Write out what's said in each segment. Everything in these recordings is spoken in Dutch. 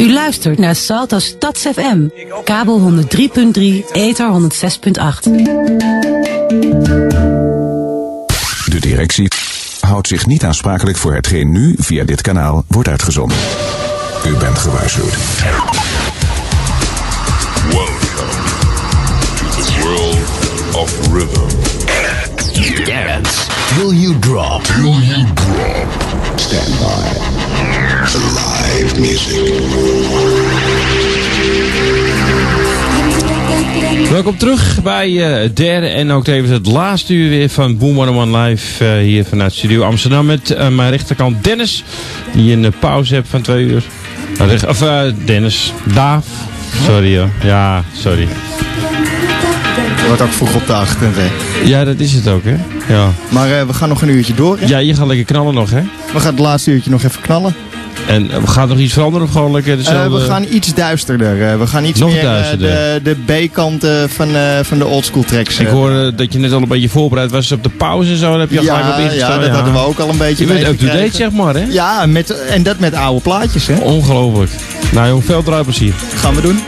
U luistert naar Salto Stads FM. Kabel 103.3, ether 106.8. De directie houdt zich niet aansprakelijk voor hetgeen nu via dit kanaal wordt uitgezonden. U bent gewaarschuwd. Welcome to the world of rhythm. Dance. Will you drop? Will you drop? Stand by. Live music. Welkom terug bij uh, het derde en ook tevens het laatste uur weer van Boom 101 Live uh, hier vanuit Studio Amsterdam met uh, mijn rechterkant Dennis, die een pauze heeft van twee uur. Of Dennis, Daaf, sorry hoor, ja, sorry. Wordt ook vroeg op de achtergrond, hè? Ja, dat is het ook, hè? Ja. Maar we gaan nog een uurtje door, hè? Ja, je gaat lekker knallen nog, hè? We gaan het laatste uurtje nog even knallen. En we gaan nog iets veranderen of gewoon lekker dezelfde... Uh, we gaan iets duisterder. Uh, we gaan iets nog meer de, de B-kant van, van de oldschool tracks. Ik hoorde dat je net al een beetje voorbereid was op de pauze en zo. Dan heb je ja, gelijk op ingesteld. Ja, dat ja. hadden we ook al een beetje Je bent up-to-date, zeg maar, hè? Ja, met, en dat met oude plaatjes, hè? Ongelooflijk. Nou jong, veel draaiplezier. Gaan we doen.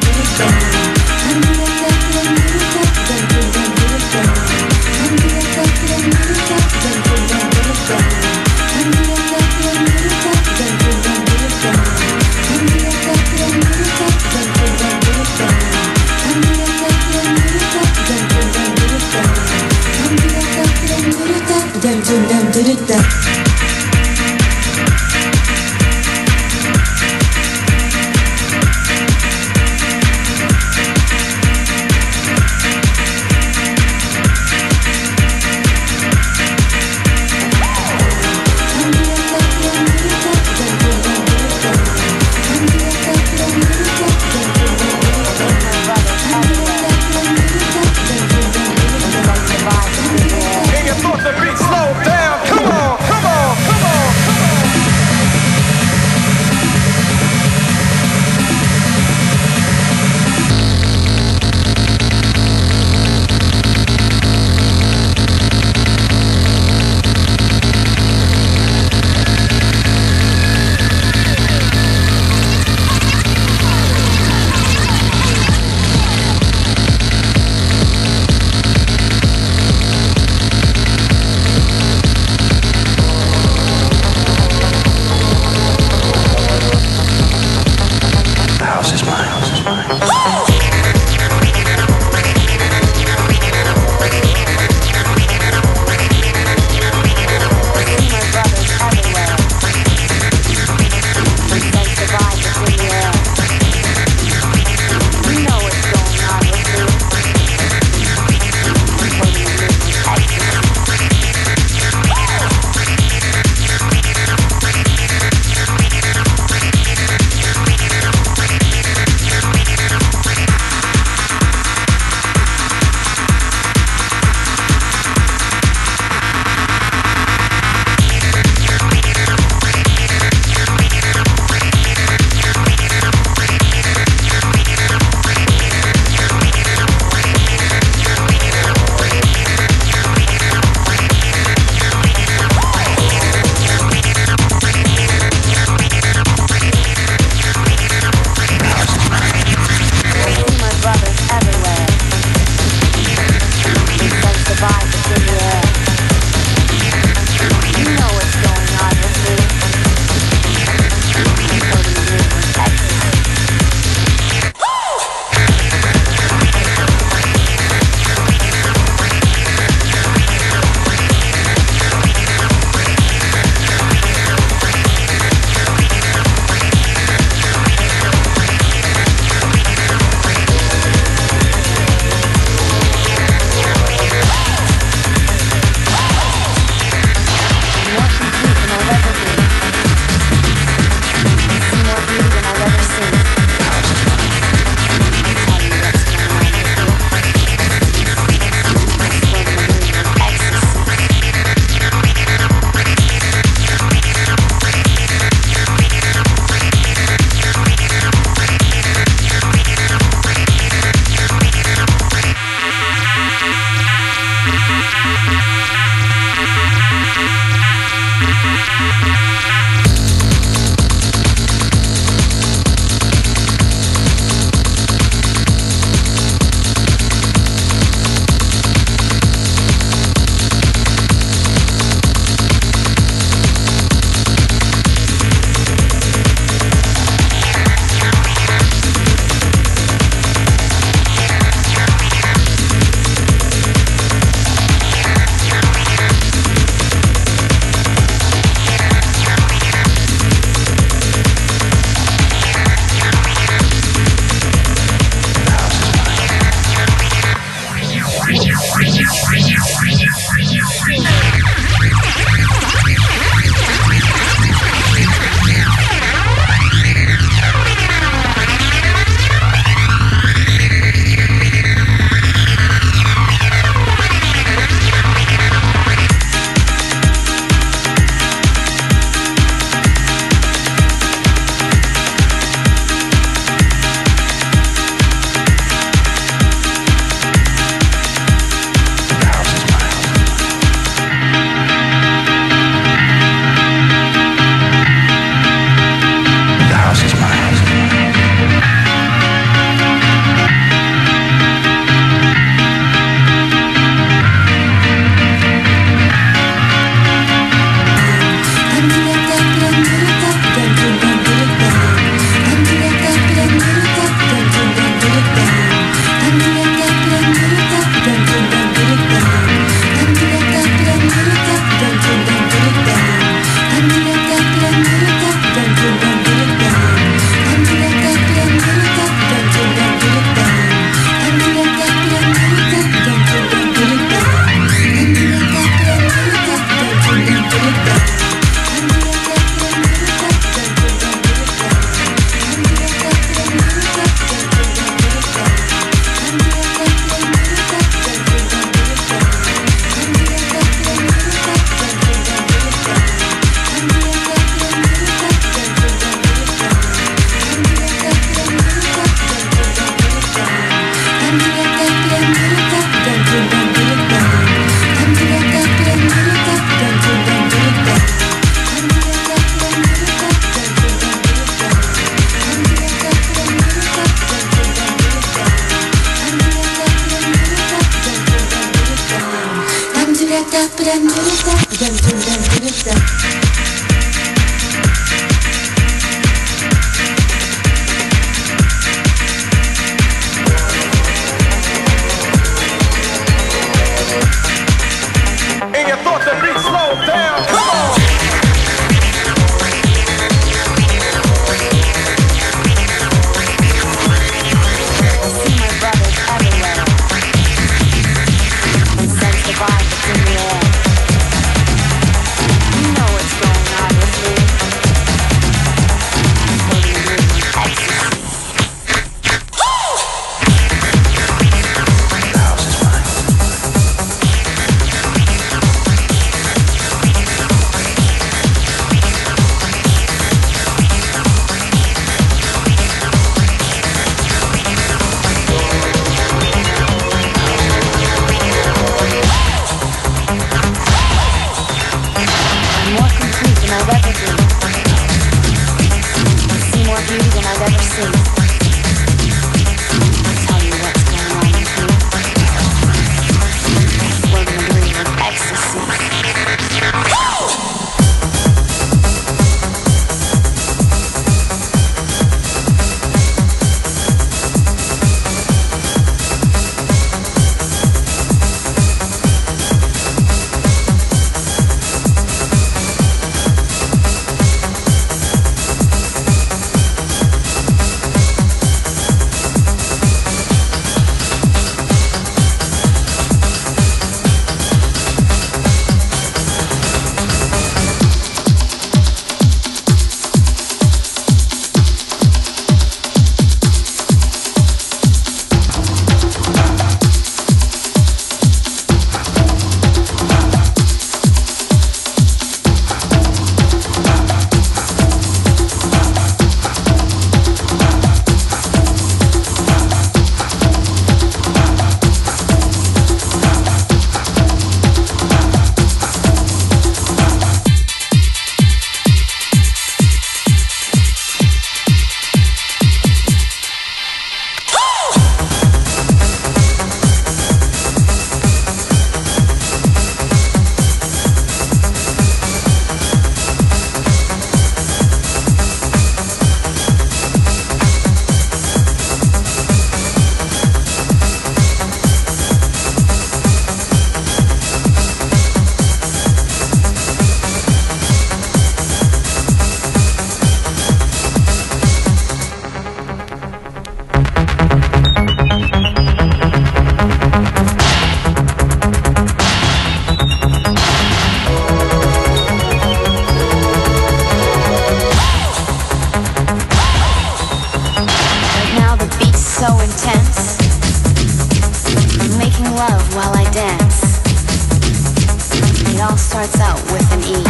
starts out with an E.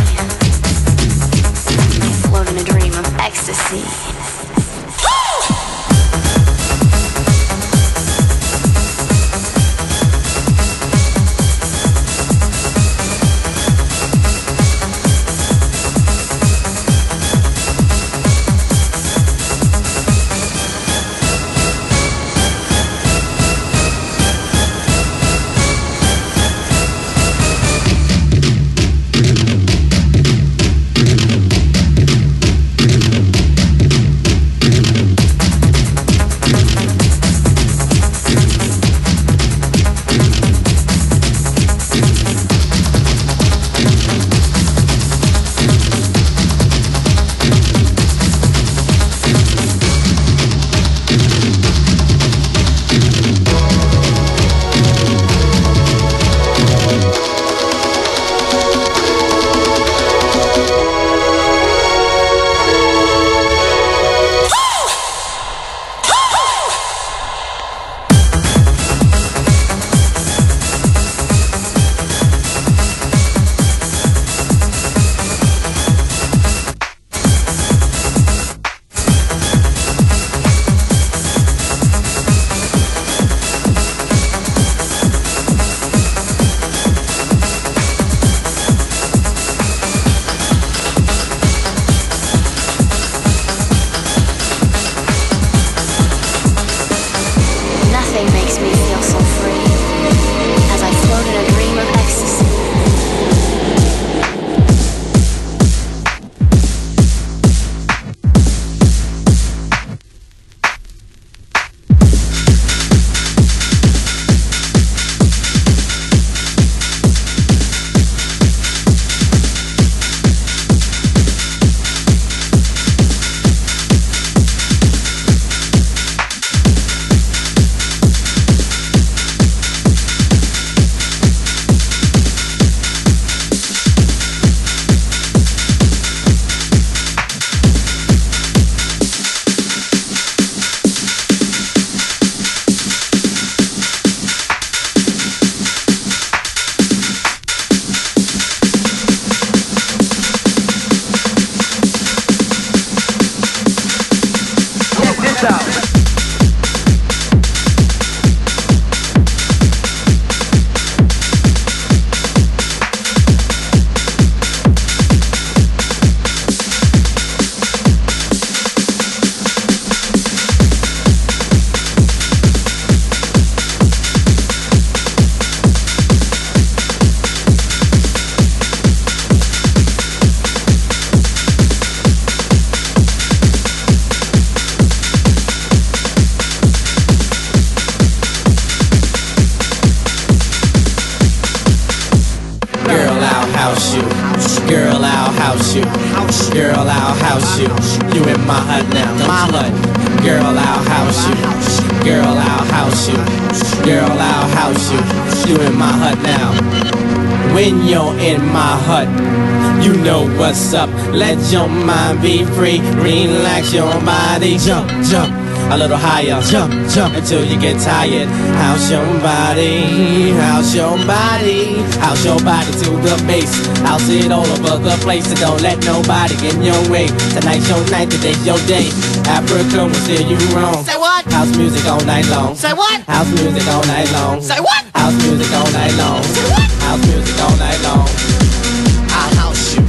I float in a dream of ecstasy. say maybe. In my hut now. When you're in my hut, you know what's up. Let your mind be free. Relax your body. Jump, jump. A little higher, jump, jump until you get tired. House your body, house your body, house your body to the base. House it all over the place, and don't let nobody get in your way. Tonight's your night, today's your day. Africa will steer you wrong. Say what? House music all night long. Say what? House music all night long. Say what? House music all night long. Say what? House music all night long. I house you.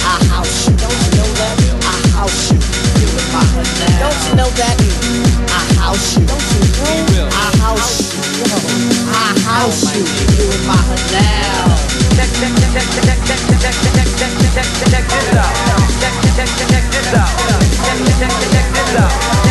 I house you. Don't you know that? I house you. You in my hood now. Don't you know that? I house you. Don't you know? I house you. I house you. You in my hood now. Check, check, check, check, check, check, check, check, check, check, check, check, check this out. Check, check, check, check, check this out. Check, check, check, check, check this out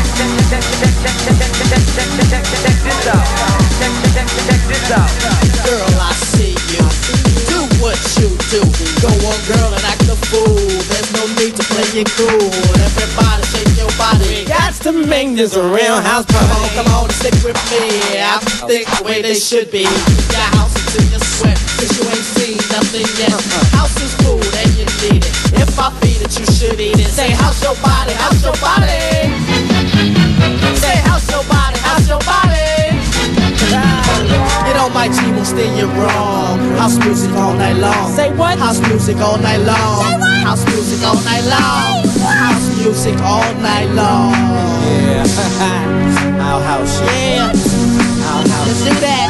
cool. Everybody shake your body. Got to make this a real house party. Come on, come on, stick with me. I think the way they should be. Your house until you sweat, cause you ain't seen nothing yet. House is food and you need it. If I beat it, you should eat it. Say, house your body? house your body? Your body. You know my team will steer you wrong. House music all night long. Say what? House music all night long. Say what? House music all night long. House music all night long. Yeah. I'll house. Yeah. I'll house Let's do that.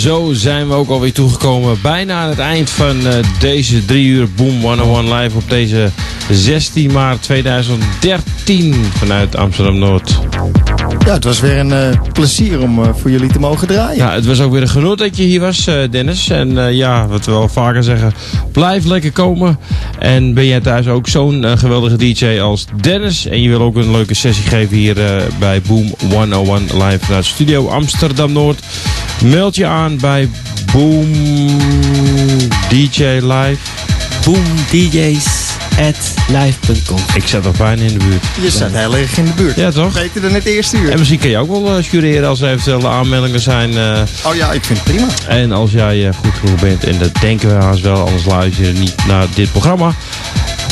Zo zijn we ook alweer toegekomen bijna aan het eind van eh, deze 3 uur Boom 101 live op deze 16 maart 2013 vanuit Amsterdam Noord. Ja, het was weer een eh, plezier om eh, voor jullie te mogen draaien. Ja, het was ook weer een genot dat je hier was, Dennis. En ja, wat we wel vaker zeggen, blijf lekker komen. En ben jij thuis ook zo'n geweldige DJ als Dennis? En je wil ook een leuke sessie geven hier bij Boom 101 live vanuit Studio Amsterdam Noord. Meld je aan bij Boom DJ Live. Boom DJs at live.com. Ik zat nog bijna in de buurt. Je staat heel erg in de buurt. Ja, toch? Beter dan het eerste uur. En misschien kun je ook wel eh, jureren als er eventuele aanmeldingen zijn. eh, Oh ja, ik vind het prima. En als jij eh, goed genoeg bent, en dat denken we haast wel, anders luister je niet naar dit programma.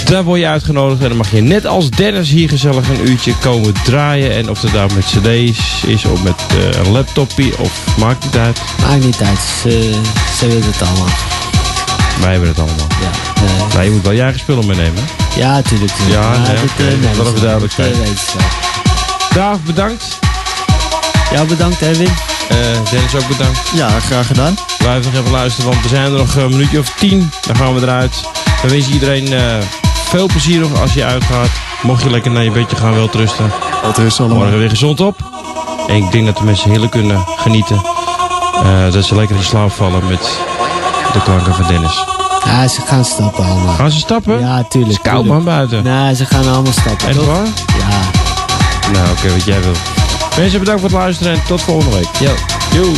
Dan word je uitgenodigd en dan mag je net als Dennis hier gezellig een uurtje komen draaien. En of het daar met cd's is of met eh, een laptopje of maakt niet uit. Maakt niet uit, ze, ze willen het allemaal. Wij hebben het allemaal. Ja, eh, Maar je moet wel je eigen spullen meenemen. ja tuurlijk. tuurlijk. Ja, nee, eh, Dat even wel. duidelijk eh, zijn. Daag, bedankt. Ja, bedankt Erwin. Eh, Dennis ook bedankt. Ja, graag gedaan. Blijf nog even luisteren, want er zijn er nog een minuutje of tien. Dan gaan we eruit. We wensen iedereen eh, veel plezier nog als je uitgaat. Mocht je lekker naar je bedje gaan, wel rusten. Wat rust allemaal. Morgen weer gezond op. En ik denk dat de mensen heerlijk kunnen genieten. Eh, dat ze lekker in slaap vallen met de klanken van Dennis. Ja, ze gaan stappen allemaal. Gaan ze stappen? Ja, tuurlijk. Het is koud man buiten. Nee, ze gaan allemaal stappen. Echt waar? Ja. Nou, oké, wat jij wil. Mensen, bedankt voor het luisteren en tot volgende week. Yo. Yo.